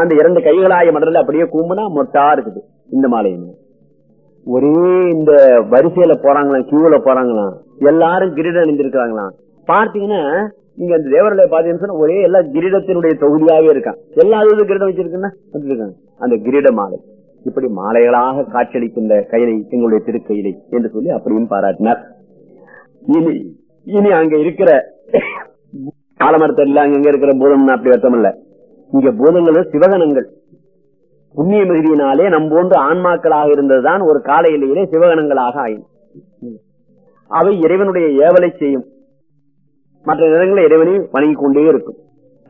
அந்த இரண்டு கைகளாய மடல அப்படியே கூம்புனா மொட்டா இருக்குது இந்த மாலையுமே. ஒரே இந்த வரிசையில போறாங்களாம் கியூல போறாங்களாம் எல்லாரும் கிரீடம் அணிந்திருக்கிறாங்களாம் பார்த்தீங்கன்னா நீங்க அந்த தேவரலை பாத்தீங்கன்னு ஒரே எல்லா கிரீடத்தினுடைய தொகுதியாவே இருக்கான் எல்லா இது கிரீடம் வச்சிருக்குன்னா அந்த கிரீட மாலை. இப்படி மாலைகளாக காட்சியளிக்கின்ற கைலை எங்களுடைய திருக்கையிலை என்று சொல்லி அப்படியும் பாராட்டினார். இனி இனி அங்க இருக்கிற காலமரத்தில் அங்க இருக்கிற பூதம் அப்படி வருத்தம் இல்லை இங்க பூதங்கள் சிவகணங்கள். புண்ணிய மிகுதியினாலே நம் போன்று ஆன்மாக்களாக இருந்ததுதான் ஒரு காலையிலேயே சிவகணங்களாக ஆயின. அவை இறைவனுடைய ஏவலை செய்யும். மற்ற நேரங்களில் இறைவனை வணங்கி கொண்டே இருக்கும்.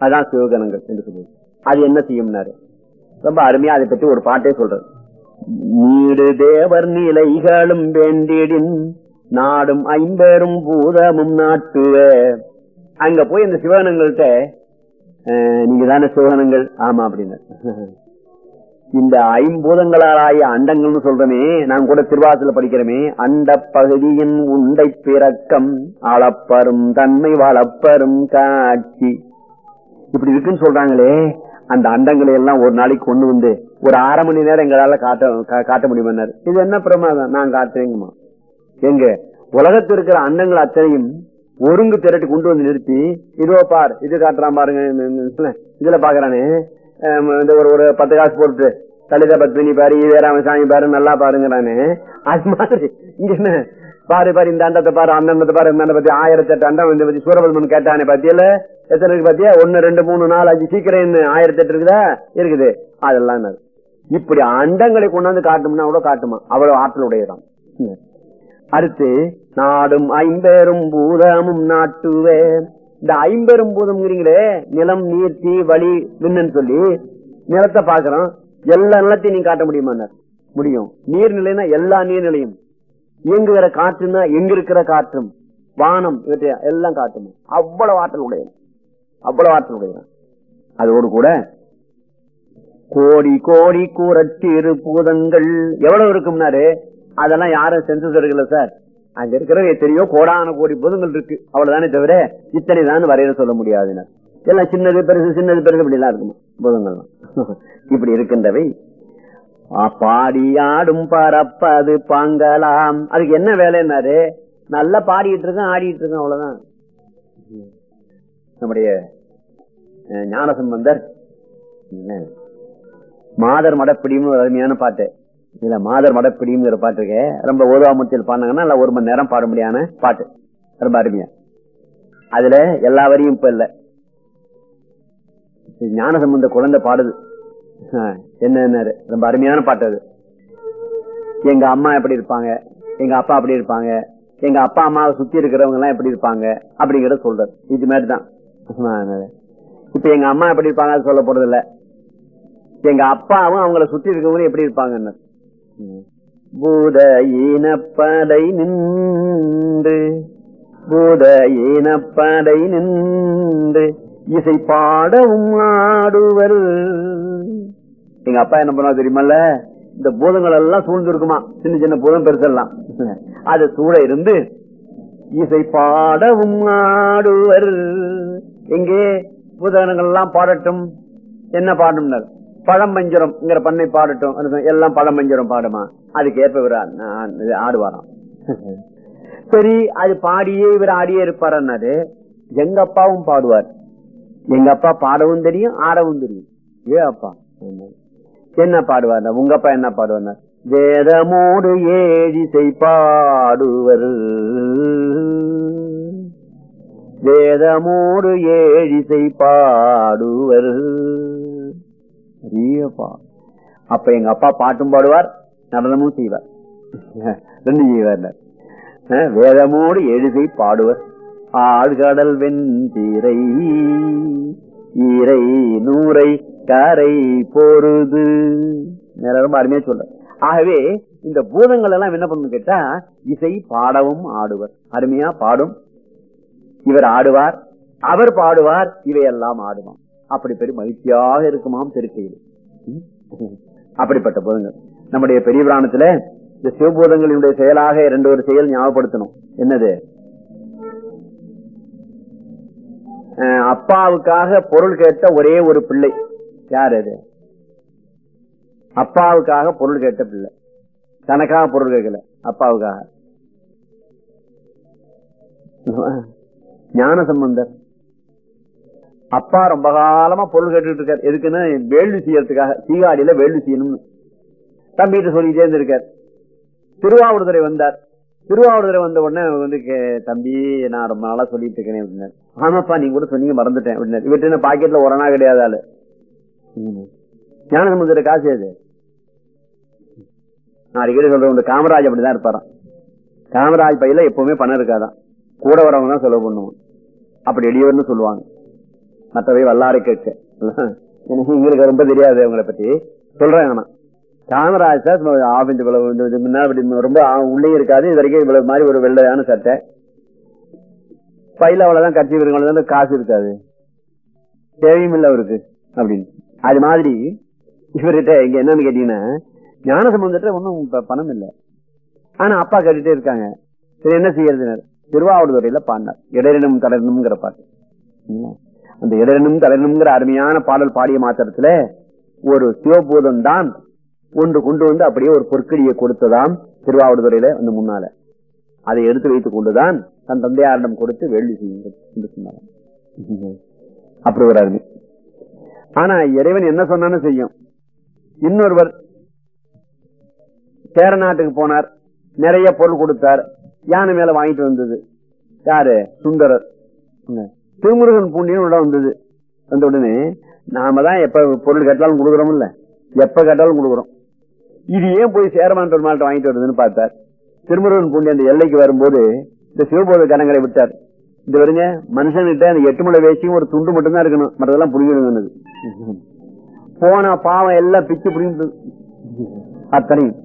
அதுதான் சிவகணங்கள் என்று சொல்லுவது அது என்ன செய்யும்னாரு? ரொம்ப அருமையா அதை பற்றி ஒரு பாட்டே சொல்றது நீடு தேவர் நிலைகளும் வேண்டிடின் நாடும் ஐம்பெரும் பூதமும் நாட்டுவ. அங்க போய் இந்த சிவகணங்கள்கிட்ட நீங்க தானே சிவகணங்கள் ஆமா அப்படின்னு. இந்த ஐம்பூதங்களாலாய அண்டங்கள்னு சொல்றமே நான் கூட திருவாசல படிக்கிறோமே அண்ட பகுதியின் உண்டை பிறக்கம் அளப்பரும் தன்மை வளப்பரும் காட்சி. இப்படி இருக்குன்னு சொல்றாங்களே அந்த அண்டங்களை எல்லாம் ஒரு நாளைக்கு கொண்டு வந்து ஒரு அரை மணி நேரம் எங்களால காட்ட காட்ட முடியுமாரு இது என்ன பிரமாதம்? நான் காட்டுறேங்கம்மா. எங்க? உலகத்தில் இருக்கிற அண்டங்கள் அத்தனையும் ஒருங்கு திரட்டி கொண்டு வந்து நிறுத்தி இதோ பார் இது காட்டுறான் பாருங்க இதுல பாக்குறானே. இந்த ஒரு ஒரு பத்து காசு போட்டு லலிதா பத்மினி பாரு ஈவேராம சாமி பாரு நல்லா பாருங்கிறானு. அது மாதிரி இங்க என்ன? பாரு பாரு இந்த அண்டத்தை பாரு அந்த அண்டத்தை பாரு இந்த பத்தி ஆயிரத்தி எட்டு அண்டம் இந்த பத்தி சூரபத்மன் கேட்டானே பத்தியில எத்தனை இருக்கு பத்தியா? ஒன்னு ரெண்டு மூணு நாலு அஞ்சு சீக்கிரம் ஆயிரத்தி எட்டு இருக்குதா? இருக்குது. அதெல்லாம் இப்படி அண்டங்களை கொண்டாந்து காட்டும்னா கூட காட்டுமா? அவ்வளவு ஆற்றல் உடையதான் அடுத்து நாடும் ஐம்பெரும் பூதமும் நாட்டுவே. இந்த ஐம்பெரும் பூதம்ங்கிறீங்களே நிலம் நீர் தீ வழி விண்ணுன்னு சொல்லி நிலத்தை பாக்குறோம் எல்லா நிலத்தையும் நீ காட்ட முடியுமா முடியும். நீர்நிலைனா எல்லா நீர்நிலையும். இயங்குகிற காற்றுனா எங்க இருக்கிற காற்றும். வானம் இவற்றை எல்லாம் காட்டும். அவ்வளவு ஆற்றல் உடையது அவ்வளவு ஆற்றல் உடைய அதோடு கூட கோடி கோடி கூறச்சிறு பூதங்கள். எவ்வளவு இருக்கும்னாரு? அதெல்லாம் யாரும் சென்சஸ் எடுக்கல சார் அங்க இருக்கிற எத்தனையோ கோடான கோடி பூதங்கள் இருக்கு. அவ்வளவுதானே தவிர இத்தனை தான் வரையில சொல்ல முடியாதுன்னு எல்லாம் சின்னது பெருசு சின்னது பெருசு இப்படி எல்லாம் இருக்குமா? பூதங்கள்லாம். இப்படி இருக்கின்றவை. பாடியாடும் பரப்பது பாங்கலாம். அதுக்கு என்ன வேலைன்னாரு? நல்லா பாடிட்டு இருக்கேன் ஆடிட்டு இருக்கேன் அவ்வளவுதான். நம்முடைய ஞானசம்பந்தர் மாதர் மடப்பிடியும் ஒரு அருமையான பாட்டு. இதுல மாதர் மடப்பிடிங்கிற பாட்டு இருக்கு. ரொம்ப ஓதாமத்தில் பாடினாங்கன்னா ஒரு மணி நேரம் பாட முடியான பாட்டு. ரொம்ப அருமையா. அதுல எல்லா வரியும் இப்ப இல்ல. ஞான சம்பந்த குழந்தை பாடுது. என்ன ரொம்ப அருமையான பாட்டு அது. எங்க அம்மா எப்படி இருப்பாங்க? எங்க அப்பா அப்படி இருப்பாங்க? எங்க அப்பா அம்மாவை சுத்தி இருக்கிறவங்க எல்லாம் எப்படி இருப்பாங்க? அப்படிங்கறத சொல்றது இது மாதிரிதான். இப்ப எங்க அம்மா எப்படி இருப்பாங்க சொல்ல போறது இல்ல எங்க அப்பாவும் அவங்கள சுத்தி இருக்கவங்களும் எப்படி இருப்பாங்கன்னு. பூத இனப்பாடை நின்று பூத இனப்பாடை நின்று இசை பாடவும் ஆடுவர். எங்க அப்பா என்ன பண்ணுவா தெரியுமல்ல? இந்த பூதங்கள் எல்லாம் சூழ்ந்து இருக்குமா சின்ன சின்ன பூதம் பெருசெல்லாம். அது சூழ இருந்து இசை பாடவும் ஆடுவர். எங்கே? பூதகணங்கள் எல்லாம் பாடட்டும். என்ன பாடும்னர் பழம்பஞ்சரம் பண்ணை பாடட்டும். எல்லாம் பழம்பஞ்சரம் பாடுமா? அதுக்கு ஏற்ப இவர் ஆடுவாராம். சரி அது பாடியே இவர் ஆடியே இருப்பாரு எங்க அப்பாவும் பாடுவார். எங்க அப்பா பாடவும் தெரியும் ஆடவும் தெரியும். ஏ அப்பா? என்ன பாடுவார் உங்க அப்பா என்ன பாடுவார் வேதமோடு ஏழிசை பாடுவர் வேதமோடு ஏழிசை பாடுவர் பெரியப்பா. அப்ப எங்க அப்பா பாட்டும் பாடுவார் நடனமும் செய்வார். ரெண்டு செய்வார் வேதமோடு எழுதை பாடுவர். ஆழ்கடல் வெண்தீரை ஈரை நூரை கரை போருது. ரொம்ப அருமையா சொல்ற ஆகவே இந்த பூதங்கள் எல்லாம் என்ன பண்ணு கேட்டா இசை பாடவும் ஆடுவர். அருமையா பாடும். இவர் ஆடுவார் அவர் பாடுவார் இவையெல்லாம் ஆடுவான் அப்படி பெரிய மகிழ்ச்சியாக இருக்குமாம் திருக்கையில். அப்படிப்பட்ட போதுங்க நம்முடைய பெரிய புராணத்துல இந்த சிவபூதங்களினுடைய செயலாக இரண்டு ஒரு செயல் ஞாபகப்படுத்தணும். என்னது? அப்பாவுக்காக பொருள் கேட்ட ஒரே ஒரு பிள்ளை. யார் அது? அப்பாவுக்காக பொருள் கேட்ட பிள்ளை. தனக்காக பொருள் கேட்கல. அப்பாவுக்காக. ஞான சம்பந்தர் அப்பா ரொம்ப காலமா பொருள் கேட்டுட்டு இருக்காரு. எதுக்குன்னா வேள்வி செய்யறதுக்காக சீகாடியில வேள்வி செய்யணும்னு. தம்பிகிட்ட சொல்லிட்டே இருந்திருக்கார் திருவாவூர்துறை வந்தார். திருவாவூர்துறை வந்த உடனே வந்து தம்பி நான் ரொம்ப நாளா சொல்லிட்டு இருக்கேன் அப்படின்னாரு. ஆமாப்பா நீங்க கூட சொன்னீங்க மறந்துட்டேன் அப்படின்னாரு. இவர்கிட்ட என்ன பாக்கெட்ல ஒரணா கிடையாது ஆளு. ஞான சமுதிர காசு அது நான் அடிக்கடி சொல்றேன் இந்த காமராஜ் அப்படிதான் இருப்பாராம். காமராஜ் பையில எப்பவுமே பணம் இருக்காதான் கூட வரவங்க தான் செலவு பண்ணுவோம் அப்படி எளியவர்னு சொல்லுவாங்க. மற்றவை வல்லாறு கேட்க. எனக்கு உங்களுக்கு ரொம்ப தெரியாது அவங்கள பத்தி. சொல்றேன் ஆனா காமராஜ் சார் ஆபீஸ் இவ்வளவு இது முன்னாடி ரொம்ப உள்ளே இருக்காது. இது வரைக்கும் இவ்வளவு மாதிரி ஒரு வெள்ளையான சட்டை. பையில அவ்வளவுதான் கட்சி விருங்க காசு இருக்காது. தேவையும் இல்லை அவருக்கு அப்படின்னு. அது மாதிரி இவர்கிட்ட இங்க என்னன்னு கேட்டீங்கன்னா ஞான சம்பந்தத்துல ஒன்னும் பணம் இல்லை. ஆனா அப்பா கேட்டுட்டே இருக்காங்க. சரி என்ன செய்யறதுனர் திருவாவூர் துறையில பாடினார். இடரினும் தளரணுங்கிற பாட்டு. அந்த இடரினும் தளரணுங்கிற அருமையான பாடல் பாடிய மாத்திரத்துல ஒரு சிவபூதம் தான் ஒன்று கொண்டு வந்து அப்படியே ஒரு பொற்கடியை கொடுத்ததாம் திருவாவூர்துறையில அந்த முன்னால. அதை எடுத்து வைத்துக் கொண்டுதான் தன் தந்தையாரிடம் கொடுத்து வேள்வி செய்யுங்கள் அப்படி ஒரு அருமை. ஆனா இறைவன் என்ன சொன்னான்னு செய்யும் இன்னொருவர் சேர நாட்டுக்கு போனார் நிறைய பொருள் கொடுத்தார் யானை மேல வாங்கிட்டு வந்தது. யாரு? சுந்தரர். திருமுருகன் பூண்டியும் உள்ள வந்தது. வந்த உடனே நாம தான் எப்ப பொருள் கேட்டாலும் கொடுக்குறோம் இல்ல? எப்ப கேட்டாலும் கொடுக்குறோம். இது ஏன் போய் சேரமான் பெருமாள்கிட்ட வாங்கிட்டு வருதுன்னு பார்த்தார். திருமுருகன் பூண்டி அந்த எல்லைக்கு வரும்போது இந்த சிவபோத கணங்களை விட்டார். இந்த வருங்க மனுஷன்கிட்ட அந்த எட்டு மலை வேசியும் ஒரு துண்டு மட்டும்தான் இருக்கணும். மற்றதெல்லாம் புடிங்கிடுங்க போன பாவம் எல்லாம் பிச்சு புடிங்கிட்டு அத்தனையும்.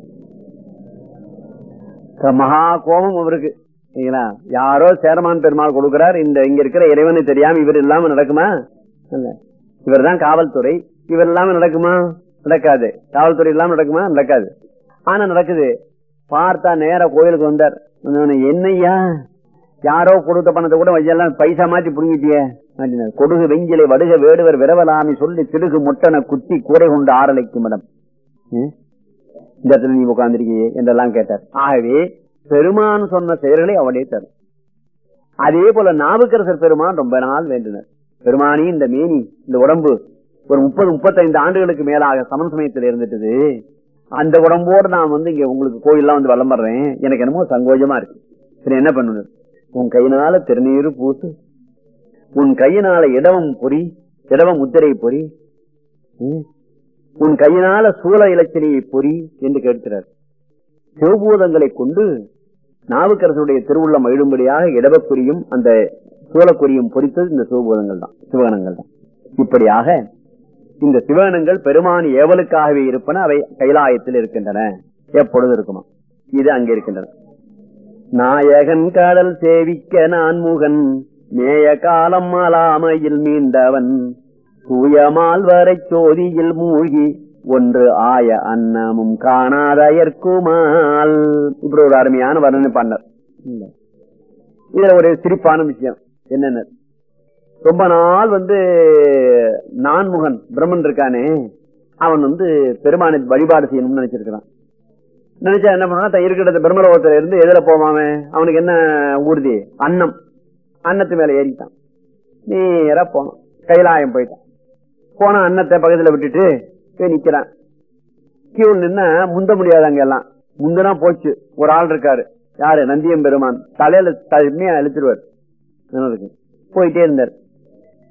மகா கோபம் அவருக்கு. சரிங்களா யாரோ சேரமான் பெருமாள் கொடுக்கிறார். இந்த இங்க இருக்கிற இறைவனை தெரியாம இவர் இல்லாம நடக்குமா? இல்ல. இவர் தான் காவல்துறை. இவர் இல்லாம நடக்குமா? நடக்காது. காவல்துறை இல்லாம நடக்குமா? நடக்காது. ஆனா நடக்குது. பார்த்தா நேர கோயிலுக்கு வந்தார். என்னையா என்னய்யா? யாரோ கொடுத்த பணத்தை கூட வையெல்லாம் பைசா மாத்தி புடுங்கிட்டியே? கொடுகு வெஞ்சிலை வடுக வேடுவர் விரவலாமி சொல்லி திடுகு முட்டன குத்தி கூரை கொண்டு ஆரலைக்கும் இடம் ம்? இந்த இடத்துல நீ உட்கார்ந்திருக்கியே? என்றெல்லாம் கேட்டார். ஆகவே பெருமான் சொன்ன செயல்களை அவனே தரும். அதே போல நாவுக்கரசர் பெருமான் ரொம்ப நாள் வேண்டினர். பெருமானி இந்த மேனி இந்த உடம்பு ஒரு முப்பது முப்பத்தைந்து ஆண்டுகளுக்கு மேலாக சமன் சமயத்தில் இருந்துட்டது. அந்த உடம்போடு நான் வந்து இங்க உங்களுக்கு கோயில்லாம் வந்து வளம் வர்றேன். எனக்கு என்னமோ சங்கோஜமா இருக்கு. சரி என்ன பண்ணுது உன் கையினால திருநீரு பூசு. உன் கையினால இடவம் பொறி இடவம் முத்திரை பொறி. உன் கையினால சூழ இலச்சினையை பொறி என்று கேட்கிறார். சிவபூதங்களை கொண்டு நாவுக்கரசனுடைய திருவுள்ளம் எழும்படியாக இடவக்குறியும் அந்த சூழக்குறியும் பொறித்தது இந்த சிவபூதங்கள் தான் சிவகணங்கள் தான். இப்படியாக இந்த சிவகணங்கள் பெருமான் ஏவலுக்காகவே இருப்பன அவை கைலாயத்தில் இருக்கின்றன. எப்பொழுது இருக்குமா? இது அங்கே இருக்கின்றன நாயகன் கடல் சேவிக்க நான் முகன் மேய காலம் அலாமையில் மீண்டவன் தூயமால் வரை சோதியில் மூழ்கி ஒன்று ஆய அன்னமும் காணாதயற்குமால் இப்படி ஒரு அருமையான வர்ணனை பண்ணார். இதுல ஒரு சிரிப்பான விஷயம் என்னென்ன. ரொம்ப நாள் வந்து நான்முகன் பிரம்மன் இருக்கானே அவன் வந்து பெருமானை வழிபாடு செய்யணும்னு நினைச்சிருக்கிறான். நினைச்சா என்ன பண்ணா இருக்கிற பிரம்மலோகத்துல இருந்து எதுல போவாமே அவனுக்கு என்ன ஊர்தி? அன்னம். அன்னத்து மேல ஏறிட்டான். நேரா போனான். கைலாயம் போயிட்டான். போன அன்னத்தை பக்கத்துல விட்டுட்டு போய் நிக்கிறான். கியூ நின்னா முந்த முடியாது அங்க எல்லாம். முந்தனா போச்சு. ஒரு ஆள் இருக்காரு. யாரு? நந்தியம் பெருமான். தலையில தன்மையா இழுத்துருவார். போயிட்டே இருந்தார்.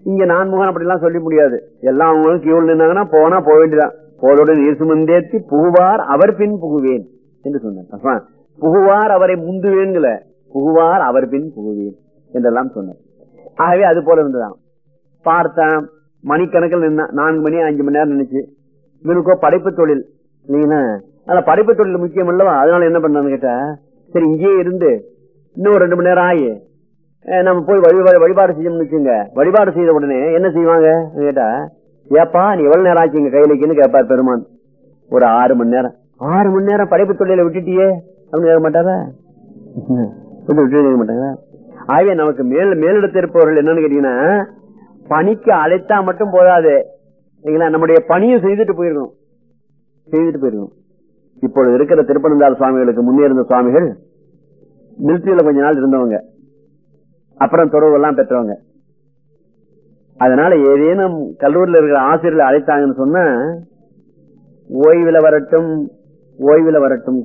இங்க நான்முகன் அப்படிலாம் சொல்ல முடியாது. எல்லா அவங்களும் கியூல் நின்னாங்கன்னா போனா போக வேண்டியதான் போதோடு நீர் சுமந்தேத்தி புகுவார் அவர் பின் புகுவேன் என்று சொன்னார். புகுவார் அவரை முந்துவேன்கள புகுவார் அவர் பின் புகுவேன் என்றெல்லாம் சொன்னார். ஆகவே அது போல இருந்ததான் பார்த்தான். மணிக்கணக்கில் நின்னா நான்கு மணி அஞ்சு மணி நேரம் நினைச்சு இவனுக்கோ படைப்பு தொழில். நீங்க அதனால படைப்பு தொழில் முக்கியம் இல்லவா அதனால என்ன பண்ணான்னு கேட்டா சரி இங்கேயே இருந்து இன்னும் ஒரு ரெண்டு மணி நேரம் ஆகி நம்ம போய் வழிபாடு வழிபாடு செய்யணும்னு வச்சுங்க வழிபாடு செய்த உடனே என்ன செய்வாங்க? கேட்டா ஏப்பா நீ எவ்வளவு நேரம் ஆச்சு இங்க கையிலக்குன்னு கேட்பார் பெருமான். ஒரு ஆறு மணி நேரம். ஆறு மணி நேரம் படைப்பு தொழில விட்டுட்டியே அப்படின்னு கேட்க மாட்டாரா? விட்டு விட்டு மாட்டாங்க ஆகவே நமக்கு மேல் மேலிடத்தில் என்னன்னு கேட்டீங்கன்னா பணிக்கு அழைத்தா மட்டும் போதாது. நம்முடைய பணியும் செய்துட்டு போயிருக்கணும். செய்துட்டு போயிருக்கணும். இப்பொழுது இருக்கிற திருப்பனந்தாள் சுவாமிகளுக்கு முன்னே இருந்த சுவாமிகள் மிலிட்டரியில கொஞ்ச நாள் இருந்தவங்க. அப்புறம் தொடர்பு எல்லாம் பெற்றவங்க. அதனால ஏதேனும் கல்லூரியில் இருக்கிற ஆசிரியர்கள் அழைத்தாங்கன்னு சொன்னா ஓய்வுல வரட்டும் ஓய்வுல வரட்டும்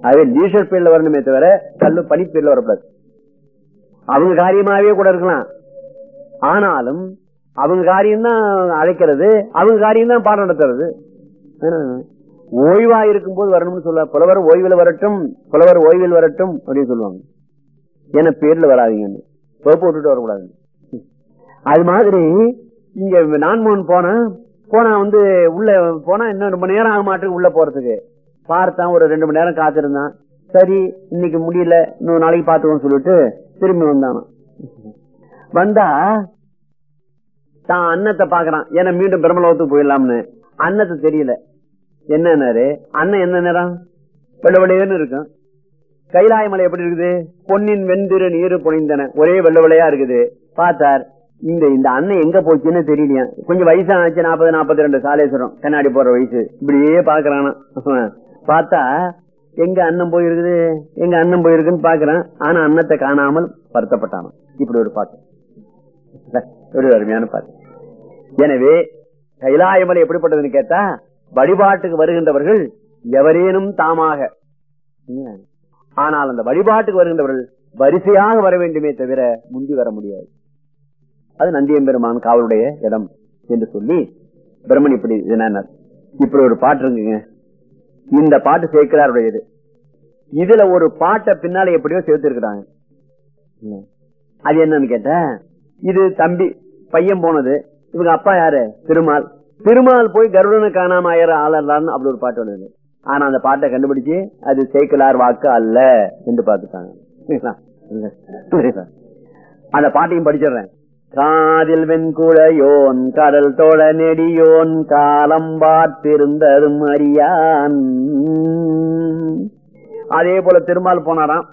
அதே லீஷர் பீரியட்ல வரணுமே தவிர கல்லு பனி பீரியட்ல வரக்கூடாது. அவங்க காரியமாவே கூட இருக்கலாம். ஆனாலும் அவங்க காரியம் தான் அழைக்கிறது அவங்க காரியம் தான் பாடம் நடத்துறது. ஓய்வா இருக்கும் போது வரணும்னு சொல்ல புலவர் ஓய்வில் வரட்டும் புலவர் ஓய்வில் வரட்டும் அப்படின்னு சொல்லுவாங்க. ஏன்னா பேர்ல வராதிங்கன்னு பொறுப்பு விட்டுட்டு வரக்கூடாது. அது மாதிரி இங்க நான்மோன் போனா போனா வந்து உள்ள போனா இன்னும் ரொம்ப நேரம் ஆக மாட்டேங்குது உள்ள போறதுக்கு. பார்த்தான் ஒரு ரெண்டு மணி நேரம் காத்திருந்தான். சரி இன்னைக்கு முடியல இன்னும் நாளைக்கு பாத்துக்கோன்னு சொல்லிட்டு திரும்பி வந்தானா. வந்தா தான் அன்னத்தை பாக்குறான் ஏன்னா மீண்டும் பிரம்மலோகத்துக்கு போயிடலாம்னு. அன்னத்தை தெரியல. என்னன்னாரு? அண்ணன் என்ன நேரம் வெள்ள வெள்ளையன்னு இருக்கும். கைலாய மலை எப்படி இருக்குது? பொன்னின் வெந்திரு நீரு பொழிந்தன ஒரே வெள்ள வெள்ளையா இருக்குது. பார்த்தார். இந்த இந்த அண்ணன் எங்க போச்சுன்னு தெரியலையா? கொஞ்சம் வயசானாச்சு நாற்பது நாற்பத்தி ரெண்டு சாலேஸ்வரம். கண்ணாடி போற வயசு. இப்படியே பாக்குறானா பார்த்தா எங்க அண்ணன் போயிருக்குது? எங்க அண்ணன் போயிருக்குன்னு பாக்குறான் ஆனா அன்னத்தை காணாமல் வருத்தப்பட்டான இப்படி ஒரு பாட்டு ஒரு அருமையான பாட்டு. எனவே கைலாயமலை எப்படிப்பட்டதுன்னு கேட்டா வழிபாட்டுக்கு வருகின்றவர்கள் எவரேனும் தாமாக. ஆனால் அந்த வழிபாட்டுக்கு வருகின்றவர்கள் வரிசையாக வர வேண்டுமே தவிர முந்தி வர முடியாது. அது நந்தியம்பெருமான் காவலுடைய இடம் என்று சொல்லி பிரம்மன் இப்படி என்ன இப்படி ஒரு பாட்டு இருக்குங்க. இந்த பாட்டு சேர்க்கிறாருடையது இதுல ஒரு பாட்டை பின்னால எப்படியோ சேர்த்திருக்கிறாங்க. அது என்னன்னு கேட்ட இது தம்பி பையன் போனது. இவங்க அப்பா யாரு? திருமால். திருமால் போய் கருடனை காணாம ஆயிர ஆளர்லான்னு அப்படி ஒரு பாட்டு வந்தது. ஆனா அந்த பாட்டை கண்டுபிடிச்சு அது சேக்கலார் வாக்கு அல்ல என்று பாத்துட்டாங்க அந்த பாட்டையும் படிச்சிடுறேன். காதில் வெண்குழையோன் கடல் தோழ நெடியோன் காலம் பார்த்திருந்ததும் அறியான். அதே போல திருமால் போனாராம்.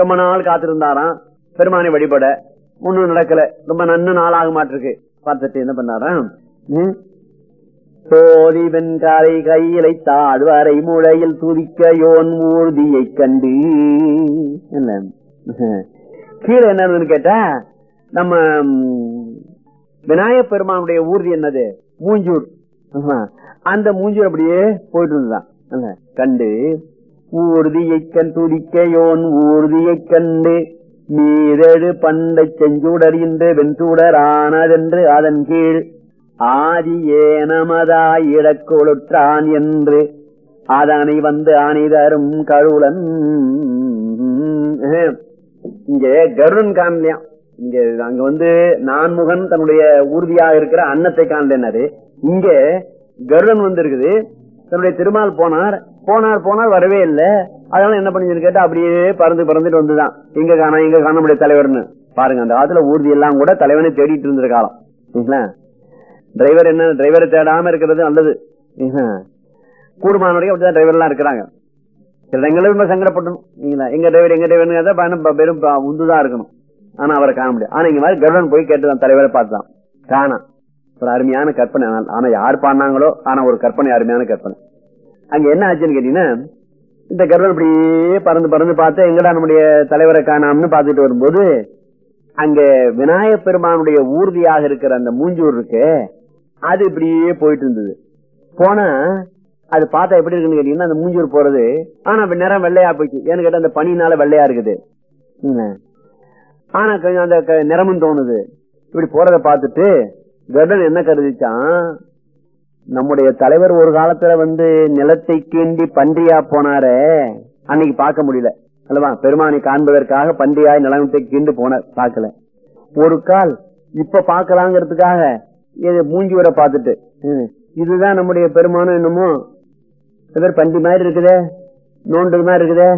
ரொம்ப நாள் காத்திருந்தாராம். பெருமானை வழிபட. ஒண்ணும் நடக்கல. ரொம்ப நன்னு நாளாக மாட்டிருக்கு பார்த்துட்டு என்ன பண்ணாராம் போதி வெண்காலை கையிலை தாழ்வரை முளையில் துதிக்க யோன் ஊர்தியை கண்டு. என்ன? கீழே என்னன்னு கேட்டா நம்ம விநாயக பெருமானுடைய ஊர்தி என்னது? மூஞ்சூர். அந்த மூஞ்சூர் அப்படியே போயிட்டு இருந்தான் கண்டு. ஊர்தியை கண் துதிக்க யோன் ஊர்தியை கண்டு. மீதெழு பண்டை செஞ்சூடறிந்து வெண்சூடர் ஆனதென்று அதன் கீழ் ஆதி ஏனமதாய் இடக்கொழுற்றான் என்று அதனை வந்து அணிதரும் கழுலன் இங்க கருடன் காணலையாம் இங்க அங்க வந்து நான்முகன் தன்னுடைய ஊர்தியாக இருக்கிற அன்னத்தை காணலன்னாரு இங்க கருடன் வந்திருக்குது. தன்னுடைய திருமால் போனார். போனார் போனார் வரவே இல்லை. அதனால என்ன பண்ணி கேட்டா அப்படியே பறந்து பறந்துட்டு வந்துதான். இங்க காண இங்க காண முடிய தலைவர்னு. பாருங்க அந்த காலத்துல ஊர்தி எல்லாம் கூட தலைவனை தேடிட்டு இருந்த காலம். டிரைவர் என்ன டிரைவரை தேடாம இருக்கிறது நல்லது. கூடுமானவரையும் அப்படிதான் டிரைவர் எல்லாம் இருக்கிறாங்க. சில இடங்களும் ரொம்ப சங்கடப்பட்டணும் எங்க டிரைவர் எங்க டிரைவர் பயணம் வெறும் உந்துதான் இருக்கணும். ஆனா அவரை காண முடியும் ஆனா இங்க மாதிரி கருடன் போய் கேட்டுதான் தலைவரை பார்த்துதான். காணா. ஒரு அருமையான கற்பனை. ஆனா யார் பாடினாங்களோ ஆனா ஒரு கற்பனை அருமையான கற்பனை. அங்க என்ன ஆச்சுன்னு கேட்டீங்கன்னா இந்த கர்வன் இப்படியே பறந்து பறந்து பார்த்து எங்கடா நம்முடைய தலைவரை காணாம்னு பார்த்துட்டு வரும்போது அங்க விநாயக பெருமானுடைய ஊர்தியாக இருக்கிற அந்த மூஞ்சூர் இருக்கு அது இப்படியே போயிட்டு இருந்தது. போனா அது பார்த்தா எப்படி இருக்குன்னு கேட்டீங்கன்னா அந்த மூஞ்சூர் போறது ஆனா நேரம் வெள்ளையா போயிடுச்சு. ஏன்னு கேட்டா அந்த பனினால வெள்ளையா இருக்குது. ஆனா கொஞ்சம் அந்த நிறமும் தோணுது. இப்படி போறத பார்த்துட்டு கர்டன் என்ன கருதிச்சான்? நம்முடைய தலைவர் ஒரு காலத்துல வந்து நிலத்தை கீண்டி பன்றியா போனாரே அன்னைக்கு பார்க்க முடியல. அல்லவா? பெருமானை காண்பதற்காக பன்றியாய் நிலத்தை கீண்டு போனார் பார்க்கல. ஒரு கால் இப்ப பாக்கலாங்கிறதுக்காக மூஞ்சி வர பார்த்துட்டு இதுதான் நம்முடைய பெருமானம் என்னமோ? இவர் பண்டி மாதிரி இருக்குதே நோண்டு மாதிரி இருக்குதே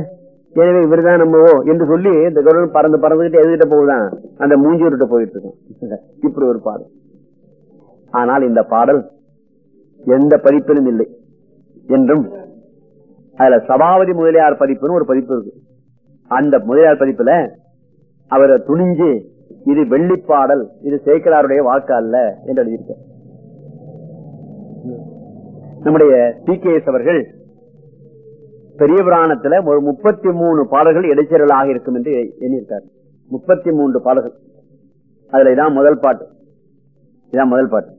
எனவே இவர் தான் நம்ம என்று சொல்லி இந்த கருடன் பறந்து பறந்துகிட்டு எதுகிட்ட போகுதான். அந்த மூஞ்சூர்கிட்ட போயிட்டு இருக்கும். இப்படி ஒரு பாடல். ஆனால் இந்த பாடல் எந்த பதிப்பிலும் இல்லை. என்றும் அதுல சபாவதி முதலியார் பதிப்புன்னு ஒரு பதிப்பு இருக்கு. அந்த முதலியார் பதிப்புல அவரை துணிஞ்சு இது வெள்ளிப்பாடல் இது சேக்கலாருடைய வாக்கு அல்ல என்று எழுதியிருக்க நம்முடைய டி கே எஸ் அவர்கள் பெரிய புராணத்துல ஒரு முப்பத்தி மூணு பாடல்கள் இடைச்செருளாக இருக்கும் என்று எண்ணியிருக்கார். முப்பத்தி மூன்று பாடல்கள். அதுல இதான் முதல் பாட்டு. இதான் முதல் பாட்டு.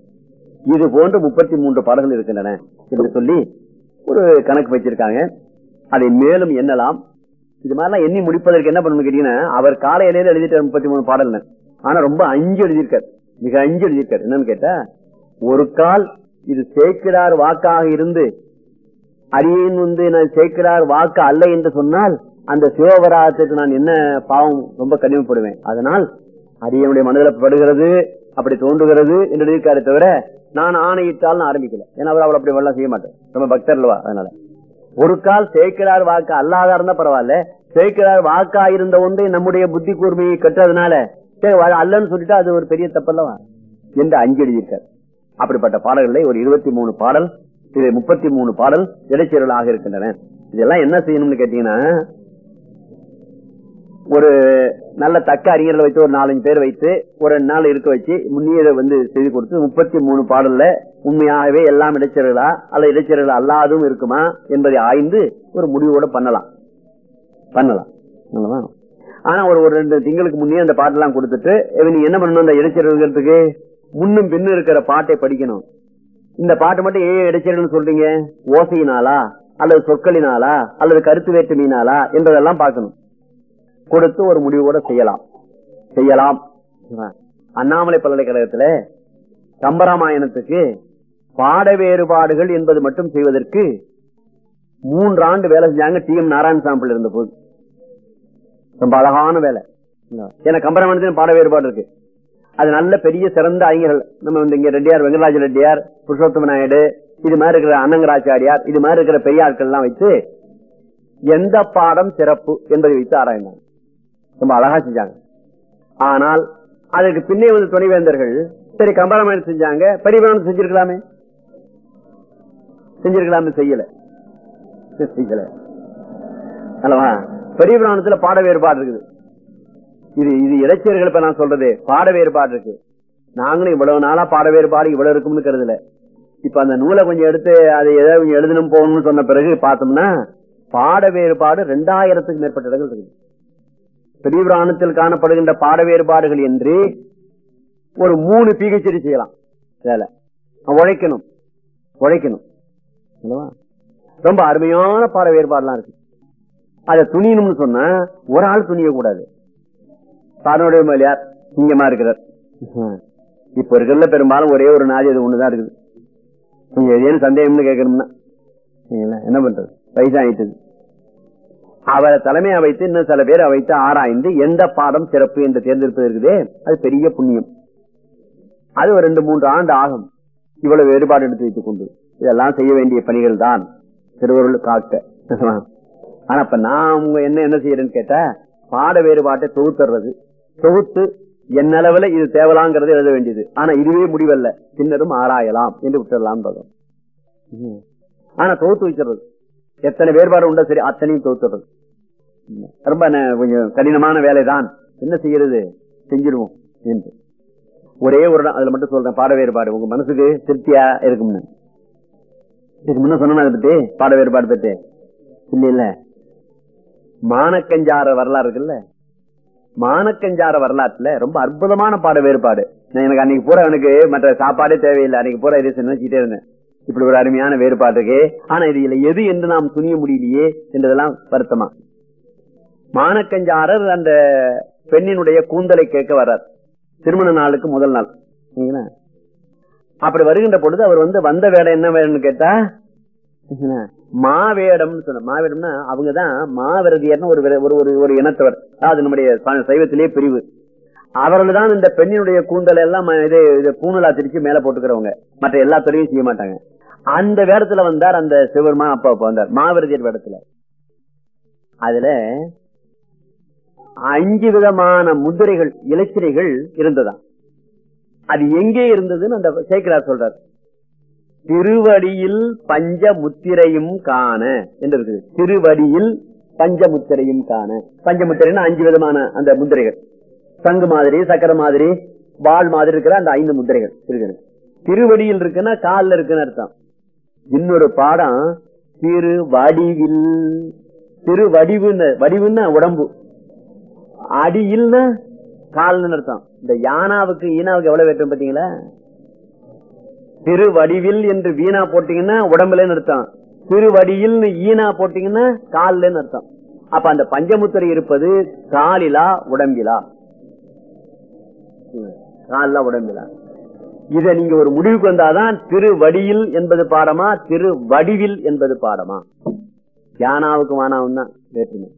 இது போன்று முப்பத்தி மூன்று பாடல்கள் இருக்கின்றன என்று சொல்லி ஒரு கணக்கு வச்சிருக்காங்க அதை மேலும் எண்ணலாம். இது மாதிரிலாம் எண்ணி முடிப்பதற்கு என்ன பண்ணணும் கேட்டீங்கன்னா அவர் காலையிலேயே எழுதிட்டு முப்பத்தி மூணு பாடல் ஆனா ரொம்ப அஞ்சு எழுதியிருக்காரு. மிக அஞ்சு எழுதியிருக்காரு. என்னன்னு கேட்டா ஒரு கால் இது சேர்க்கிறார் வாக்காக இருந்து அரியன் வந்து நான் சேர்க்கிறார் வாக்கு அல்ல என்று சொன்னால் அந்த சிவபராதத்துக்கு நான் என்ன பாவம் ரொம்ப கடிமைப்படுவேன் அதனால் அரியனுடைய மனதில் படுகிறது அப்படி தோன்றுகிறது என்று எழுதியிருக்காரு தவிர நான் ஆணையிட்டால் நான் ஆரம்பிக்கல. ஏன்னா அவர் அவள் அப்படி வெள்ளம் செய்ய மாட்டேன் ரொம்ப பக்தர் இல்லவா அதனால. ஒரு கால் சேர்க்கிறார் வாக்கு அல்லாத இருந்தா பரவாயில்ல. சேர்க்கிறார் வாக்கா இருந்த ஒன்றை நம்முடைய புத்தி கூர்மையை கட்டுறதுனால சரி அல்லன்னு சொல்லிட்டு அது ஒரு பெரிய தப்பல்லவா? என்று அஞ்சு எழுதியிருக்கார் அப்படிப்பட்ட பாடல்களை ஒரு இருபத்தி மூணு பாடல் இது முப்பத்தி மூணு பாடல் இடைச்சீரலாக இருக்கின்றன. இதெல்லாம் என்ன செய்யணும்னு கேட்டீங்கன்னா ஒரு நல்ல தக்க அறிஞர்களை வைத்து ஒரு நாலஞ்சு பேர் வைத்து ஒரு ரெண்டு நாள் இருக்க வச்சு முன்னியதை வந்து செய்து கொடுத்து முப்பத்தி மூணு பாடல்ல உண்மையாகவே எல்லாம் இடைச்சர்களா அல்ல இடைச்செருள் அல்லாதும் இருக்குமா என்பதை ஆய்ந்து ஒரு முடிவோட பண்ணலாம். பண்ணலாம். ஆனா ஒரு ஒரு ரெண்டு திங்களுக்கு முன்னே அந்த பாட்டெல்லாம் கொடுத்துட்டு நீ என்ன பண்ணணும் அந்த இடைச்செருள்கிறதுக்கு முன்னும் பின்னும் இருக்கிற பாட்டை படிக்கணும். இந்த பாட்டு மட்டும் ஏன் இடைச்சல்னு சொல்றீங்க? ஓசையினாலா? அல்லது சொற்களினாலா? அல்லது கருத்து வேற்றுமையினாலா? என்பதெல்லாம் பார்க்கணும். கொடுத்து ஒரு முடிவோட செய்யலாம். செய்யலாம். அண்ணாமலை பல்கலைக்கழகத்துல கம்பராமாயணத்துக்கு பாட வேறுபாடுகள் என்பது மட்டும் செய்வதற்கு மூன்றாண்டு வேலை செஞ்சாங்க டி எம் நாராயணசாமி இருந்த போது. ரொம்ப அழகான வேலை. ஏன்னா கம்பராமாயணத்திலும் பாட வேறுபாடு இருக்கு. அது நல்ல பெரிய சிறந்த அறிஞர்கள். நம்ம வந்து இங்க ரெட்டியார் வெங்கடாஜ ரெட்டியார் புருஷோத்தம நாயுடு இது மாதிரி இருக்கிற அன்னங்கராச்சாரியார் இது மாதிரி இருக்கிற பெரிய ஆட்கள் எல்லாம் வைத்து எந்த பாடம் சிறப்பு என்பதை வைத்து ஆராய்ந்தாங்க. ரொம்ப அழகா செஞ்சாங்க. ஆனால் அதற்கு பின்னே வந்து துணைவேந்தர்கள் சரி கம்பராமாயணம் செஞ்சாங்க பெரியவனம் செஞ்சிருக்கலாமே? செஞ்சிருக்கலாமே செய்யல. செய்யல. அல்லவா? பெரியபுராணத்துல பாட வேறுபாடு இருக்குது. இது இது இளைச்சியர்கள் இப்ப நான் சொல்றது பாட வேறுபாடு இருக்கு. நாங்களும் இவ்வளவு நாளா பாட வேறுபாடு இவ்வளவு இருக்கும்னு கருதல. இப்ப அந்த நூலை கொஞ்சம் எடுத்து அதை ஏதாவது கொஞ்சம் எழுதணும் போகணும்னு சொன்ன பிறகு பார்த்தோம்னா பாட வேறுபாடு ரெண்டாயிரத்துக்கு மேற்பட்ட இடங்கள் இருக்குது. பெரிய புராணத்தில் காணப்படுகின்ற பாட வேறுபாடுகள் என்று ஒரு மூணு பிஹெச்டி செய்யலாம். வேலை உழைக்கணும். உழைக்கணும். ரொம்ப அருமையான பாட வேறுபாடுலாம் இருக்கு. அதை துணியணும்னு சொன்னா ஒரு ஆள் துணிய கூடாது தானுடைய மலையார் சிங்கமா இருக்கிறார். இப்ப இருக்கிறதுல பெரும்பாலும் ஒரே ஒரு நாதி அது ஒண்ணுதான் இருக்குது. நீங்க ஏதேனும் சந்தேகம்னு கேட்கணும்னா. என்ன பண்றது? வயசாயிட்டது. அவரை தலைமையா வைத்து இன்னும் சில பேரை வைத்து ஆராய்ந்து எந்த பாடம் சிறப்பு என்று தேர்ந்தெடுப்பது இருக்குதே? அது பெரிய புண்ணியம். அது ஒரு ரெண்டு மூன்று ஆண்டு ஆகும். இவ்வளவு வேறுபாடு எடுத்து வைத்துக் கொண்டு. இதெல்லாம் செய்ய வேண்டிய பணிகள் தான். திருவருள் காக்க. ஆனா இப்ப நான் உங்க என்ன என்ன செய்யறேன்னு கேட்டா பாட வேறுபாட்டை தொகுத்துறது தொகுத்து என் அளவுல இது தேவலாங்கிறது எழுத வேண்டியது. ஆனா இதுவே முடிவல்ல. பின்னரும் ஆராயலாம் என்று விட்டுடலாம் ஆனா தொகுத்து வச்சிடுறது எத்தனை வேறுபாடு உண்டோ சரி அத்தனையும் தொகுத்துறது ரொம்ப கொஞ்சம் கடினமான வேலைதான். என்ன செய்யறது? செஞ்சிருவோம் என்று. ஒரே ஒரு அதுல மட்டும் சொல்றேன் பாட வேறுபாடு. உங்க மனசுக்கு திருப்தியா இருக்கும்னு. இதுக்கு முன்ன சொன்ன அதை பத்தி? பாட வேறுபாடு பத்தி? இல்ல இல்ல. மானக்கஞ்சார வரலாறு இருக்குல்ல? மானக்கஞ்சார வரலாற்றுல ரொம்ப அற்புதமான பாட வேறுபாடு. எனக்கு அன்னைக்கு பூரா எனக்கு மற்ற சாப்பாடே தேவையில்லை. அன்னைக்கு பூரா இதை நினைச்சிட்டே இருந்தேன். இப்படி ஒரு அருமையான வேறுபாடு இருக்கு. ஆனா இதுல எது என்று நாம் துணிய முடியலையே என்றதெல்லாம் வருத்தமா? மானக்கஞ்சாரர் அந்த பெண்ணினுடைய கூந்தலை கேட்க வர்றார். திருமண நாளுக்கு முதல் நாள். அப்படி வருகின்ற பொழுது அவர் வந்து வந்த வேடம் என்ன வேணும்னு கேட்டா? மாவேடம் சொன்ன மாவேடம்னா அவங்கதான் மாவிரதியர்னு ஒரு ஒரு ஒரு இனத்தவர். அது நம்முடைய சைவத்திலேயே பிரிவு. அவர்கள் தான் இந்த பெண்ணினுடைய கூந்தல் எல்லாம் இது இது பூணலா திரிச்சு மேல போட்டுக்கிறவங்க. மற்ற எல்லா துறையும் செய்ய மாட்டாங்க. அந்த வேடத்துல வந்தார் அந்த சிவருமா அப்பா அப்பா வந்தார் மாவிரதியர் வேடத்துல. அதுல அஞ்சு விதமான முதிரைகள் இலச்சிரைகள் இருந்ததா அது எங்கே இருந்ததுன்னு அந்த சேக்கிரார் சொல்றார். திருவடியில் பஞ்ச முத்திரையும் காண என்று இருக்குது. திருவடியில் பஞ்ச முத்திரையும் காண. பஞ்ச முத்திரைன்னா அஞ்சு விதமான அந்த முத்திரைகள் சங்கு மாதிரி சக்கர மாதிரி வால் மாதிரி இருக்கிற அந்த ஐந்து முத்திரைகள் இருக்குது. திருவடியில் இருக்குன்னா கால்ல இருக்குன்னு அர்த்தம். இன்னொரு பாடம் திரு வடிவில் திரு வடிவுன்னு வடிவுன்னா உடம்பு. அடியில்னா கால்னு அர்த்தம். இந்த யானாவுக்கு ஈனாவுக்கு எவ்வளவு வேட்டும் பாத்தீங்களா திரு வடிவில் என்று வீணா போட்டீங்கன்னா உடம்புலன்னு அர்த்தம். திருவடியில் ஈனா போட்டீங்கன்னா கால்லன்னு அர்த்தம். அப்ப அந்த பஞ்சமுத்திரை இருப்பது காலிலா உடம்பிலா? காலிலா உடம்பிலா? இத நீங்க ஒரு முடிவுக்கு வந்தாதான் திருவடியில் என்பது பாடமா திரு வடிவில் என்பது பாடமா? யானாவுக்கு வானாவும் தான் வேற்றுமை.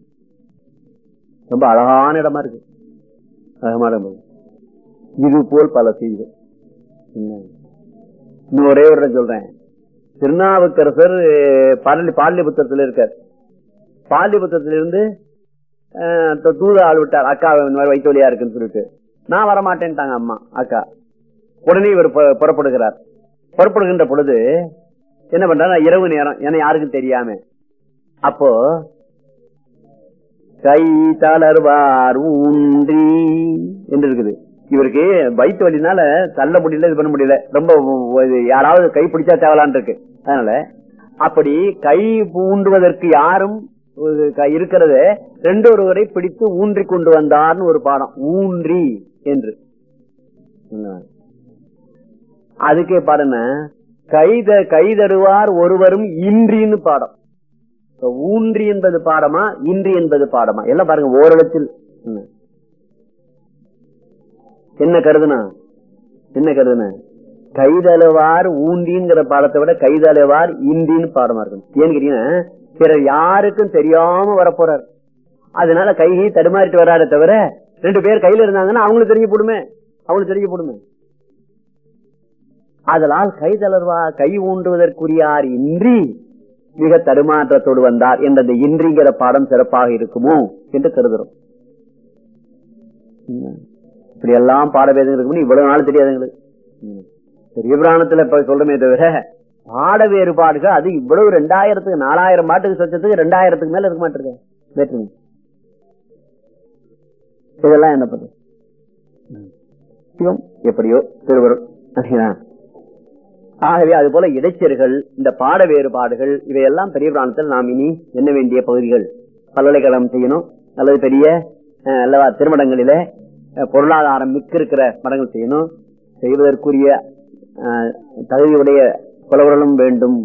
ரொம்ப அழகான இடமா இருக்கு. அழகமான இது போல் பல செய்திகள் இன்னும் ஒரே ஒரு சொல்றேன். திருநாவுக்கரசர் பாலி பாலிபுத்திரத்தில் இருக்கார். பாலிபுத்திரத்திலிருந்து தூத ஆள் விட்டார். அக்கா இந்த மாதிரி வைத்தோலியா இருக்குன்னு சொல்லிட்டு. நான் வரமாட்டேன்ட்டாங்க அம்மா அக்கா. உடனே இவர் புறப்படுகிறார். புறப்படுகின்ற பொழுது என்ன பண்றாரு? இரவு நேரம். ஏன்னா யாருக்கும் தெரியாம. அப்போ கை தளர்வார் ஊன்றி. என்று இருக்குது இவருக்கு வயிற்று வலினால தள்ள முடியல இது பண்ண முடியல. ரொம்ப யாராவது கை பிடிச்சா தேவலான் இருக்கு அதனால அப்படி கை ஊன்றுவதற்கு யாரும் இருக்கிறத ரெண்டு ஒருவரை பிடித்து ஊன்றி கொண்டு வந்தார்னு ஒரு பாடம். ஊன்றி என்று. அதுக்கே பாருங்க. கைத கைதருவார் ஒருவரும் இன்றின்னு பாடம். ஊன்றி என்பது பாடமா இன்றி என்பது பாடமா? எல்லாம் பாருங்க ஓரளத்தில் என்ன? கருதுனா? என்ன கருதுன? கைதளவார் ஊந்திங்கிற பாடத்தை விட கைதளவார் இந்தின்னு பாடமா இருக்கும். ஏன்னு கேட்டீங்கன்னா பிறர் யாருக்கும் தெரியாம வரப்போறார். அதனால கைகை தடுமாறிட்டு வராத தவிர ரெண்டு பேர் கையில இருந்தாங்கன்னா அவங்களுக்கு தெரிஞ்சு போடுமே. அவங்களுக்கு தெரிஞ்சு போடுமே. அதனால் கைதளர்வா கை ஊன்றுவதற்குரியார் இன்றி மிக தடுமாற்றத்தோடு வந்தார் என்ற அந்த இன்றிங்கிற பாடம் சிறப்பாக இருக்குமோ என்று கருதுறோம். இப்படி எல்லாம் பாடவேதம் இருக்கும்னு இவ்வளவு நாள் தெரியாது எங்களுக்கு. பெரிய புராணத்துல இப்ப சொல்றமே தவிர பாட வேறுபாடுகள் அது இவ்வளவு ரெண்டாயிரத்துக்கு நாலாயிரம் பாட்டுக்கு சொச்சத்துக்கு ரெண்டாயிரத்துக்கு மேல இருக்க மாட்டிருக்க வேற்றுமை. இதெல்லாம் என்ன பண்ணு எப்படியோ திருவருள் ஆகவே அது போல இடைச்சர்கள் இந்த பாட வேறுபாடுகள் இவையெல்லாம் பெரிய பிராணத்தில் நாம் இனி என்ன வேண்டிய பகுதிகள். பல்கலைக்கழகம் செய்யணும் அல்லது பெரிய அல்லவா திருமடங்களில பொருளாதாரம் மிக்க இருக்கிற மடங்கள் செய்யணும். செய்வதற்குரிய தகுதியுடைய புலவர்களும் வேண்டும்.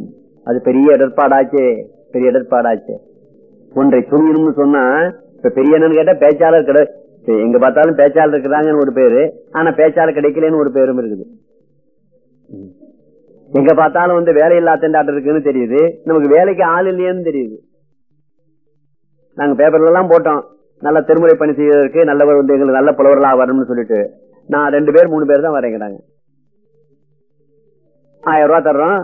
அது பெரிய இடர்பாடாச்சே பெரிய இடர்பாடாச்சே. ஒன்றை துணியணும்னு சொன்னா இப்ப பெரிய என்னன்னு கேட்டா பேச்சாளர் கிடை எங்க பார்த்தாலும் பேச்சாளர் இருக்கிறாங்கன்னு ஒரு பேரு ஆனா பேச்சாளர் கிடைக்கலன்னு ஒரு பேரும் இருக்குது. எங்க பார்த்தாலும் வந்து வேலை இல்லா திண்டாட்டம் இருக்குன்னு தெரியுது. நமக்கு வேலைக்கு ஆள் இல்லையேன்னு தெரியுது. நாங்க பேப்பர்ல எல்லாம் போட்டோம். நல்ல திருமுறை பணி செய்வதற்கு நல்லவர் வந்து எங்களுக்கு நல்ல புலவர்களாக வரணும்னு சொல்லிட்டு. நான் ரெண்டு பேர் மூணு பேர் தான் வரேங்கிறாங்க ஆயிரம் ரூபா தர்றோம்.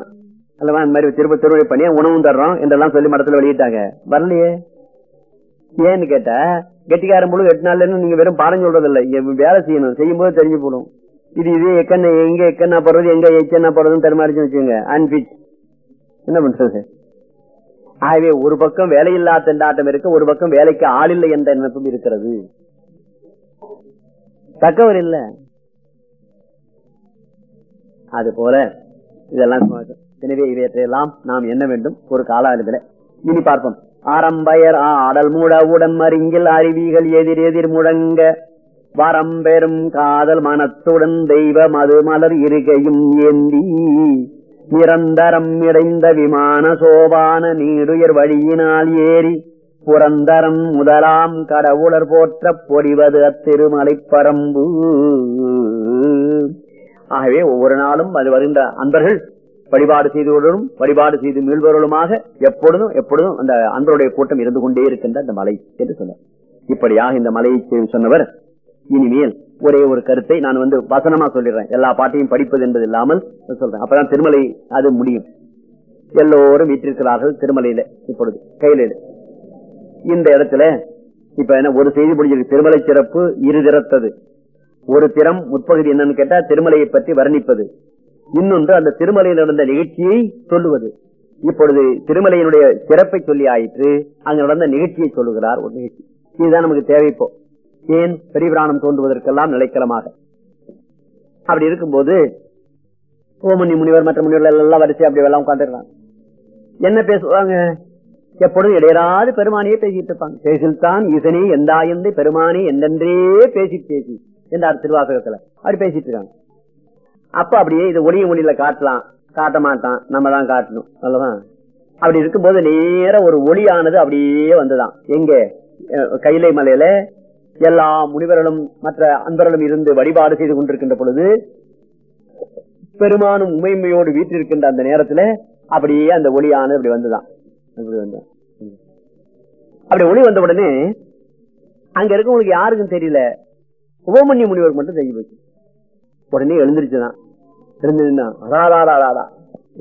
அல்லவா இந்த மாதிரி திரும்ப திருமுறை பண்ணி உணவும் தர்றோம் என்றெல்லாம் சொல்லி மடத்துல வெளியிட்டாங்க. வரலையே. ஏன்னு கேட்டா கெட்டிக்காரன் முழு எட்டு நாள்ல நீங்க வெறும் பாடம் சொல்றது இல்லை வேலை செய்யணும். செய்யும் போது தெரிஞ்சு போடும். இது இது எக்கண்ண எங்க எக்கண்ணா போடுறது எங்க எச்சன்னா போடுறதுன்னு தருமாறிச்சு வச்சுங்க அன்பிட் என்ன பண்றது? ஆகவே ஒரு பக்கம் வேலையில்லா திண்டாட்டம் இருக்கு ஒரு பக்கம் வேலைக்கு ஆள் இல்லை என்ற நினைப்பும் இருக்கிறது. தக்கவர் இல்ல. அது போல இதெல்லாம் எனவே இவற்றையெல்லாம் நாம் என்ன வேண்டும்? ஒரு காலாவதில இனி பார்ப்போம். ஆரம்பயர் ஆடல் மூட உடன் மருங்கில் அருவிகள் எதிர் எதிர் முழங்க வரம்பெரும் காதல் மனத்துடன் தெய்வ மது மலர் இருகையும் ஏந்தி. நிரந்தரம் இடைந்த விமான சோபான நீடுயர் வழியினால் ஏறி புரந்தரம் முதலாம் கடவுளர் போற்ற பொறிவது அத்திருமலை பரம்பு. ஆகவே ஒவ்வொரு நாளும் அது வருகின்ற அன்பர்கள் வழிபாடு செய்தவர்களும் வழிபாடு செய்து மீள்பவர்களுமாக எப்பொழுதும் எப்பொழுதும் அந்த அன்பருடைய கூட்டம் இருந்து கொண்டே இருக்கின்ற அந்த மலை என்று சொன்னார். இப்படியாக இந்த மலையை சொன்னவர் இனிமேல் ஒரே ஒரு கருத்தை நான் வந்து வசனமா சொல்லிடுறேன். எல்லா பாட்டையும் படிப்பது என்பது இல்லாமல் சொல்றேன். அப்பதான் திருமலை அது முடியும். எல்லோரும் வீட்டிருக்கிறார்கள் திருமலையில. இப்பொழுது கையில இந்த இடத்துல இப்ப என்ன ஒரு செய்தி முடிஞ்சிருக்கு. திருமலை சிறப்பு இரு திறத்தது ஒரு திறம் முற்பகுதி என்னன்னு கேட்டா திருமலையை பற்றி வர்ணிப்பது. இன்னொன்று அந்த திருமலையில் நடந்த நிகழ்ச்சியை சொல்லுவது. இப்பொழுது திருமலையினுடைய சிறப்பை சொல்லி ஆயிற்று. அங்க நடந்த நிகழ்ச்சியை சொல்லுகிறார் ஒரு நிகழ்ச்சி. இதுதான் நமக்கு தேவை ஏன் பெரிய பிராணம் தோன்றுவதற்கெல்லாம் நிலைக்களமாக அப்படி இருக்கும்போது ஓமனி முனிவர் மற்ற முனிவர்கள் எல்லாம் வரிசை அப்படி எல்லாம் உட்காந்துருக்காங்க என்ன பேசுவாங்க? எப்பொழுதும் இடையராது பெருமானியே பேசிட்டு இருப்பாங்க. பேசில்தான் ஈசனே எந்தாயந்தை பெருமானே எந்தென்றே பேசி பேசி என்றார் திருவாசகத்துல. அப்படி பேசிட்டு இருக்காங்க. அப்ப அப்படியே இது ஒளிய மொழியில காட்டலாம். காட்ட மாட்டான். நம்ம தான் காட்டணும். அல்லவா அப்படி இருக்கும்போது நேர ஒரு ஒளியானது அப்படியே வந்துதான். எங்க? கைலை மலையில எல்லா முனிவர்களும் மற்ற அன்பர்களும் இருந்து வழிபாடு செய்து கொண்டிருக்கின்ற பொழுது பெருமானும் உமைமையோடு வீட்டிருக்கின்ற அந்த நேரத்துல அப்படியே அந்த ஒளியானது அப்படி வந்துதான். அப்படி வந்தான் அப்படி ஒளி வந்த உடனே அங்க இருக்கவங்களுக்கு யாருக்கும் தெரியல. உபமன்ய முனிவருக்கு மட்டும் தெரிய போச்சு உடனே எழுந்திருச்சுதான். எழுந்திருந்தா அடாடாடாடா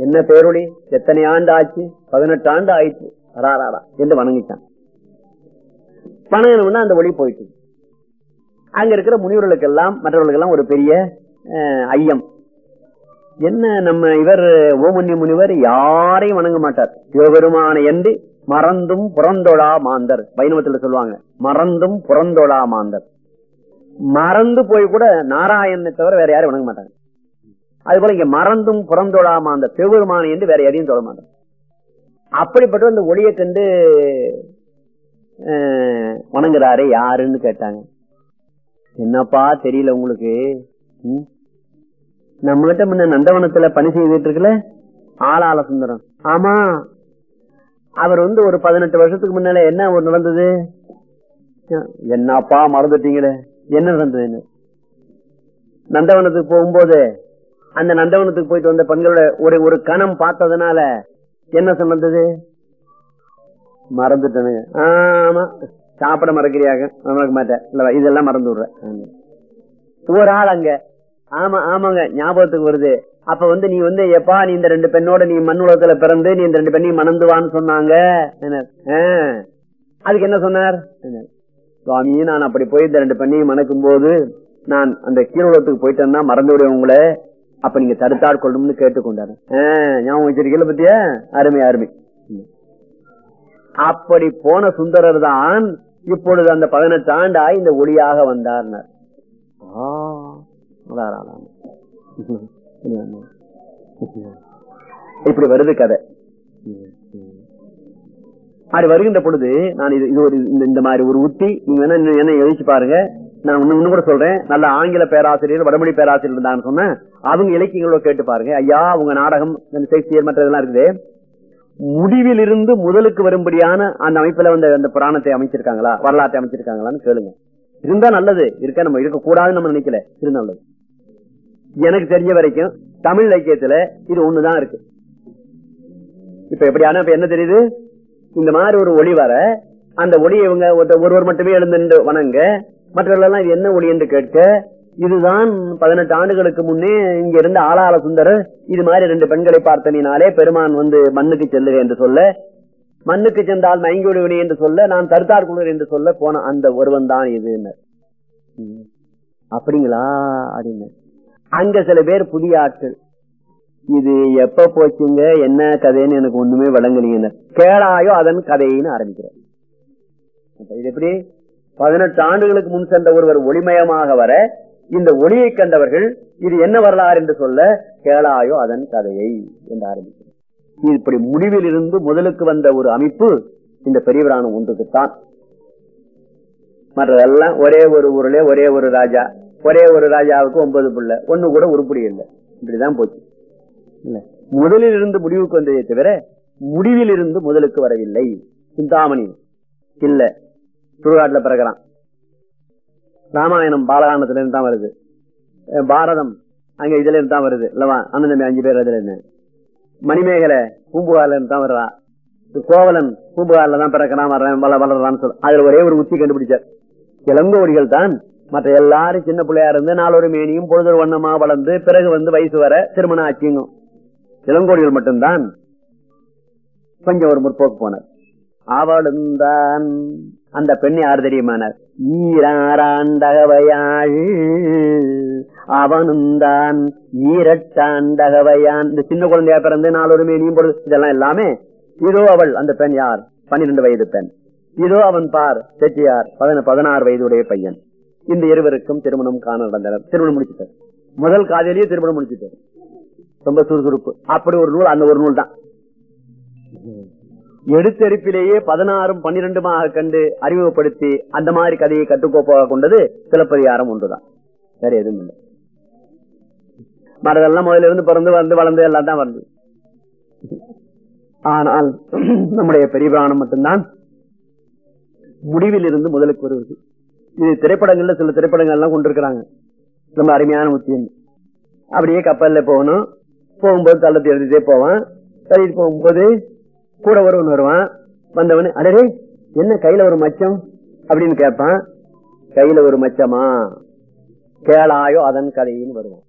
என்ன பேரொழி எத்தனை ஆண்டு ஆச்சு பதினெட்டு ஆண்டு ஆயிடுச்சு அடாடாடா என்று வணங்கிட்டான். வணங்கணும்னா அந்த ஒளி போயிட்டு. அங்க இருக்கிற முனிவர்களுக்கு எல்லாம் ஒரு பெரிய ஐயம். என்ன நம்ம இவர் ஓமன்ய முனிவர் யாரையும் வணங்க மாட்டார். சிவபெருமான என்று மறந்தும் புறந்தொழா மாந்தர். வைணவத்தில் சொல்லுவாங்க மறந்தும் புறந்தொழா மாந்தர். மறந்து போய் கூட நாராயணனை தவிர வேற யாரும் வணங்க மாட்டாங்க. அது போல இங்க மறந்தும் புறந்தொழா மாந்தர் சிவபெருமான என்று வேற எதையும் சொல்ல மாட்டாங்க அப்படிப்பட்ட அந்த ஒளியை கண்டு வணங்குறாரு யாருன்னு கேட்டாங்க. என்னப்பா தெரியல உங்களுக்கு? நம்மகிட்ட முன்ன நந்தவனத்துல பணி செய்துட்டு இருக்குல்ல ஆளாள சுந்தரம். ஆமா. அவர் வந்து ஒரு பதினெட்டு வருஷத்துக்கு முன்னால என்ன ஒரு நடந்தது? என்னப்பா மறந்துட்டீங்களே? என்ன நடந்தது நந்தவனத்துக்கு போகும்போது அந்த நந்தவனத்துக்கு போயிட்டு வந்த பெண்களோட ஒரு ஒரு கணம் பார்த்ததுனால என்ன சொன்னது? மறந்துட்டேனுங்க. ஆமா. சாப்பிட மறக்கிறியாக? மறக்க மாட்டேன். இல்ல இதெல்லாம் மறந்து விடுறேன் ஒரு ஆள் அங்க. ஆமா ஆமாங்க ஞாபகத்துக்கு வருது. அப்ப வந்து நீ வந்து எப்பா நீ இந்த ரெண்டு பெண்ணோட நீ மண் உலகத்துல பிறந்து நீ இந்த ரெண்டு பெண்ணையும் மணந்துவான்னு சொன்னாங்க. என்ன? ஆ. அதுக்கு என்ன சொன்னார்? என்ன? சுவாமி நான் அப்படி போய் இந்த ரெண்டு பெண்ணையும் மணக்கும் போது நான் அந்த கீழத்துக்கு போயிட்டேன்னா மறந்து விடுவேன் உங்களை. அப்ப நீங்க தடுத்தாட் கொள்ளணும்னு கேட்டுக்கொண்டாரு. ஞாபகம் வச்சிருக்கீங்கள பத்தியா? அருமை அருமை. ம். அப்படி போன சுந்தரர் தான் இப்பொழுது அந்த பதினெட்டு ஆண்டாய் இந்த ஒளியாக வந்தார்னார். ஆ, இப்படி வருது கதை. அப்படி வருகின்ற பொழுது நான் இது இது ஒரு இந்த- இந்த மாதிரி ஒரு உத்தி நீங்க வேணா இன்னும் என்ன யோசிச்சு பாருங்க. நான் இன்னும் இன்னும் கூட சொல்றேன். நல்ல ஆங்கில பேராசிரியர் வடமொழி பேராசிரியர் இருந்தான்னு சொன்னேன். அவங்க இலக்கியங்களோட கேட்டு பாருங்க. ஐயா உங்க நாடகம் ஷேக்ஸ்பியர் மற்ற இதெல்லாம் இருக்குது. முடிவிலிருந்து முதலுக்கு வரும்படியான அந்த அமைப்புல வந்து அந்த புராணத்தை அமைச்சிருக்காங்களா? வரலாற்றை அமைச்சிருக்காங்களான்னு கேளுங்க. இருந்தா நல்லது. இருக்க? நம்ம இருக்க கூடாதுன்னு நம்ம நினைக்கல. இருந்தா நல்லது. எனக்கு தெரிஞ்ச வரைக்கும் தமிழ் இலக்கியத்துல இது ஒண்ணுதான் இருக்கு. இப்ப எப்படியான இப்ப என்ன தெரியுது? இந்த மாதிரி ஒரு ஒளி வர அந்த ஒளியை இவங்க ஒருத்த- ஒருவர் மட்டுமே எழுந்து வணங்க மற்றவர்கள் எல்லாம் இது என்ன ஒளி என்று கேட்க இதுதான் பதினெட்டு ஆண்டுகளுக்கு முன்னே இங்க இருந்த ஆளாள சுந்தரர் இது மாதிரி ரெண்டு பெண்களை பார்த்தனினாலே பெருமான் வந்து மண்ணுக்கு செல்லுக என்று சொல்ல மண்ணுக்கு சென்றால் மயங்கி விடுவினி என்று சொல்ல நான் தருத்தார் குளிர் என்று சொல்ல போன அந்த ஒருவன் தான் இது அப்படிங்களா? அப்படின்னு. அங்க சில பேர் புதிய ஆட்கள். இது எப்ப போச்சுங்க? என்ன கதைன்னு எனக்கு ஒண்ணுமே விளங்கலீங்க. கேளாயோ அதன் கதைன்னு ஆரம்பிக்கிறேன் இது எப்படி? பதினெட்டு ஆண்டுகளுக்கு முன் சென்ற ஒருவர் ஒளிமயமாக வர இந்த ஒளியை கண்டவர்கள் இது என்ன வரலாறு என்று சொல்ல கேளாயோ அதன் கதையை என்று ஆரம்பிக்கிறார் இது இப்படி முடிவில் இருந்து முதலுக்கு வந்த ஒரு அமைப்பு இந்த பெரியவரான ஒன்றுக்குத்தான். மற்றதெல்லாம் ஒரே ஒரு ஊர்ல ஒரே ஒரு ராஜா ஒரே ஒரு ராஜாவுக்கு ஒன்பது பிள்ளை ஒண்ணு கூட உருப்படி இல்லை. இப்படிதான் போச்சு. இல்ல முதலில் இருந்து முடிவுக்கு வந்ததே தவிர முடிவில் இருந்து முதலுக்கு வரவில்லை. சிந்தாமணி. இல்ல சுடுகாட்டுல பிறகுறான் ராமாயணம் பாலகாண்டத்துல இருந்து தான் வருது. பாரதம் அங்க இதுல இருந்து தான் வருது. இல்லவா அண்ணன் தம்பி அஞ்சு பேர் அதுல இருந்து மணிமேகலை பூம்புகார்ல இருந்து தான் வர்றா. கோவலன் பூம்புகார்ல தான் பிறக்கிறான் வர்றேன் வள வளர்றான்னு சொல்ல அதுல ஒரே ஒரு உத்தி கண்டுபிடிச்சார். இளங்கோடிகள் தான். மற்ற எல்லாரும் சின்ன பிள்ளையா இருந்து நாலொரு மேனியும் பொழுது வண்ணமா வளர்ந்து பிறகு வந்து வயசு வர திருமணம் ஆச்சுங்க. இளங்கோடிகள் மட்டும்தான் கொஞ்சம் ஒரு முற்போக்கு போனார். அவளும் தான் அந்த பெண் யார் தெரியுமானார்? ஈராண்டாண்டகவையாள் அவனும் தான் ஈரட்டாண்டகவையான் இந்த சின்ன குழந்தையா பிறந்து நாலொரு மேனியும் பொழுது இதெல்லாம் எல்லாமே. இதோ அவள் அந்த பெண் யார்? பன்னிரண்டு வயது பெண். இதோ அவன் பார் செட்டியார் பதின பதினாறு வயதுடைய பையன். இந்த இருவருக்கும் திருமணம் காண நடந்தனர். திருமணம் முடிச்சுட்டார். முதல் காதலியே திருமணம் முடிச்சுட்டார். ரொம்ப சுறுசுறுப்பு. அப்படி ஒரு நூல் அந்த ஒரு நூல் தான் எடுத்தெடுப்பிலேயே பதினாறும் பன்னிரெண்டுமாக கண்டு அறிமுகப்படுத்தி அந்த மாதிரி கதையை கட்டுக்கோப்பாக கொண்டது சிலப்பதிகாரம் ஒன்றுதான். வேற எதுவும் இல்லை. மரதெல்லாம் முதல்ல இருந்து பிறந்து வந்து வளர்ந்து எல்லாம் தான் வந்து ஆனால் நம்முடைய பெரிய பிராணம் மட்டும்தான் முடிவில் இருந்து முதலுக்கு வருவது. இது திரைப்படங்கள்ல சில திரைப்படங்கள் எல்லாம் கொண்டிருக்கிறாங்க. ரொம்ப அருமையான உத்தியம் அப்படியே கப்பல்ல போகணும். போகும்போது தள்ளத்தை எழுதிட்டே போவான். தள்ளிட்டு போகும்போது கூட ஒருவன் வருவான் வந்தவனு அடரே என்ன கையில ஒரு மச்சம்? அப்படின்னு கேட்பான். கையில ஒரு மச்சமா? கேளாயோ அதன் கதையின்னு வருவான்.